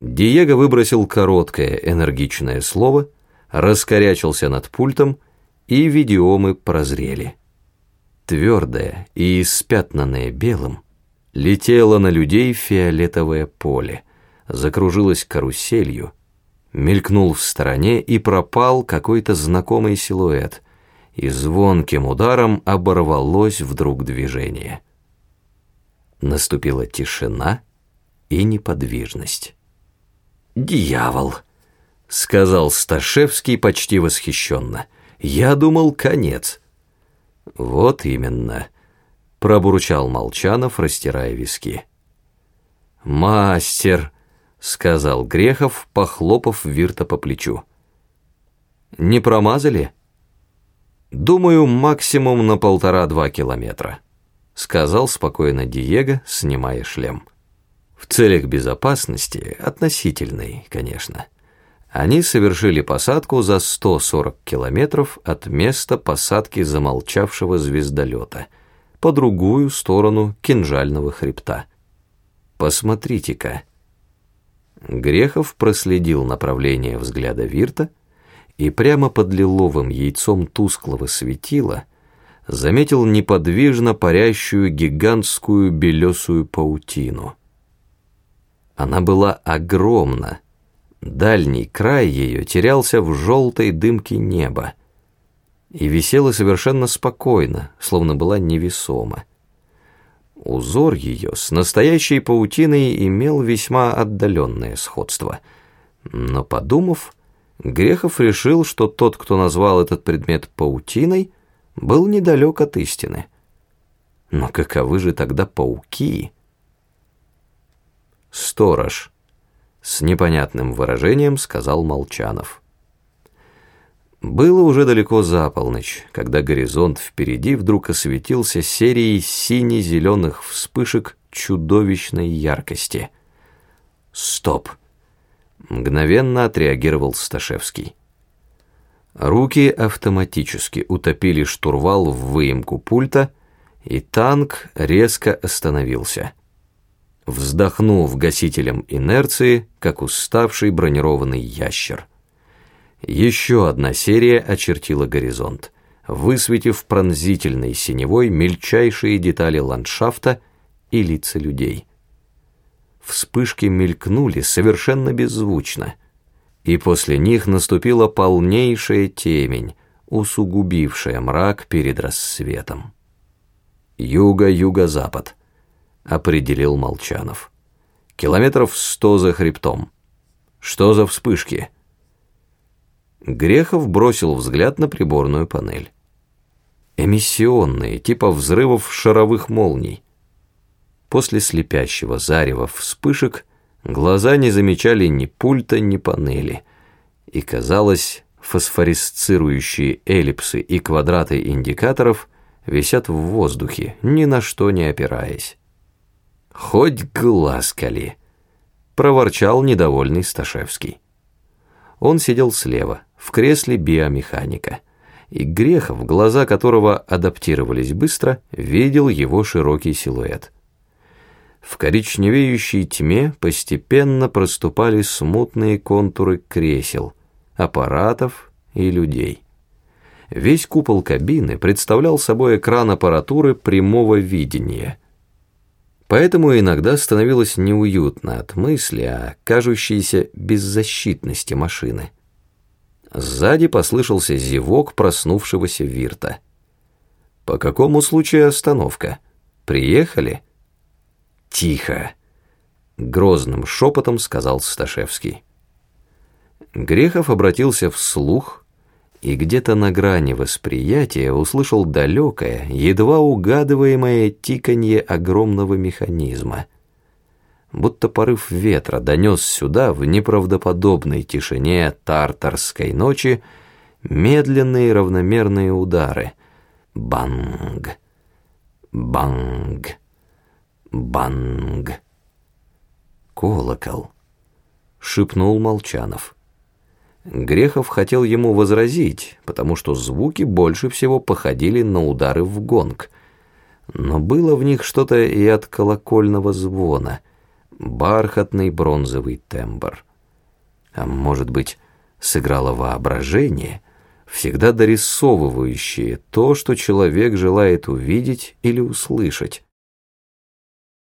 Диего выбросил короткое энергичное слово, раскорячился над пультом, и видеомы прозрели. Твердое и испятнанное белым, летело на людей фиолетовое поле, закружилось каруселью, мелькнул в стороне и пропал какой-то знакомый силуэт, и звонким ударом оборвалось вдруг движение. Наступила тишина и неподвижность. «Дьявол!» — сказал Сташевский почти восхищенно. «Я думал, конец». «Вот именно», — пробурчал Молчанов, растирая виски. «Мастер», — сказал Грехов, похлопав Вирта по плечу. «Не промазали?» «Думаю, максимум на полтора-два километра», — сказал спокойно Диего, снимая шлем. В целях безопасности, относительной, конечно, они совершили посадку за 140 километров от места посадки замолчавшего звездолета по другую сторону кинжального хребта. Посмотрите-ка. Грехов проследил направление взгляда Вирта и прямо под лиловым яйцом тусклого светила заметил неподвижно парящую гигантскую белесую паутину — она была огромна. Дальний край ее терялся в желтой дымке неба и висела совершенно спокойно, словно была невесома. Узор ее с настоящей паутиной имел весьма отдаленное сходство. Но подумав, Грехов решил, что тот, кто назвал этот предмет паутиной, был недалек от истины. Но каковы же тогда пауки? «Сторож», — с непонятным выражением сказал Молчанов. Было уже далеко за полночь, когда горизонт впереди вдруг осветился серией сине-зеленых вспышек чудовищной яркости. «Стоп!» — мгновенно отреагировал Сташевский. Руки автоматически утопили штурвал в выемку пульта, и танк резко остановился вздохнув гасителем инерции, как уставший бронированный ящер. Еще одна серия очертила горизонт, высветив пронзительной синевой мельчайшие детали ландшафта и лица людей. Вспышки мелькнули совершенно беззвучно, и после них наступила полнейшая темень, усугубившая мрак перед рассветом. Юго-юго-запад — определил Молчанов. Километров сто за хребтом. Что за вспышки? Грехов бросил взгляд на приборную панель. Эмиссионные, типа взрывов шаровых молний. После слепящего зарева вспышек глаза не замечали ни пульта, ни панели, и, казалось, фосфорисцирующие эллипсы и квадраты индикаторов висят в воздухе, ни на что не опираясь. «Хоть глаз кали!» — проворчал недовольный Сташевский. Он сидел слева, в кресле биомеханика, и Грехов, глаза которого адаптировались быстро, видел его широкий силуэт. В коричневеющей тьме постепенно проступали смутные контуры кресел, аппаратов и людей. Весь купол кабины представлял собой экран аппаратуры прямого видения — Поэтому иногда становилось неуютно от мысли о кажущейся беззащитности машины. Сзади послышался зевок проснувшегося Вирта. «По какому случаю остановка? Приехали?» «Тихо!» — грозным шепотом сказал Сташевский. Грехов обратился вслух и где-то на грани восприятия услышал далекое, едва угадываемое тиканье огромного механизма. Будто порыв ветра донес сюда в неправдоподобной тишине тартарской ночи медленные равномерные удары. Банг, банг, банг. «Колокол», — шепнул Молчанов. Грехов хотел ему возразить, потому что звуки больше всего походили на удары в гонг. Но было в них что-то и от колокольного звона, бархатный бронзовый тембр. А может быть, сыграло воображение, всегда дорисовывающее то, что человек желает увидеть или услышать.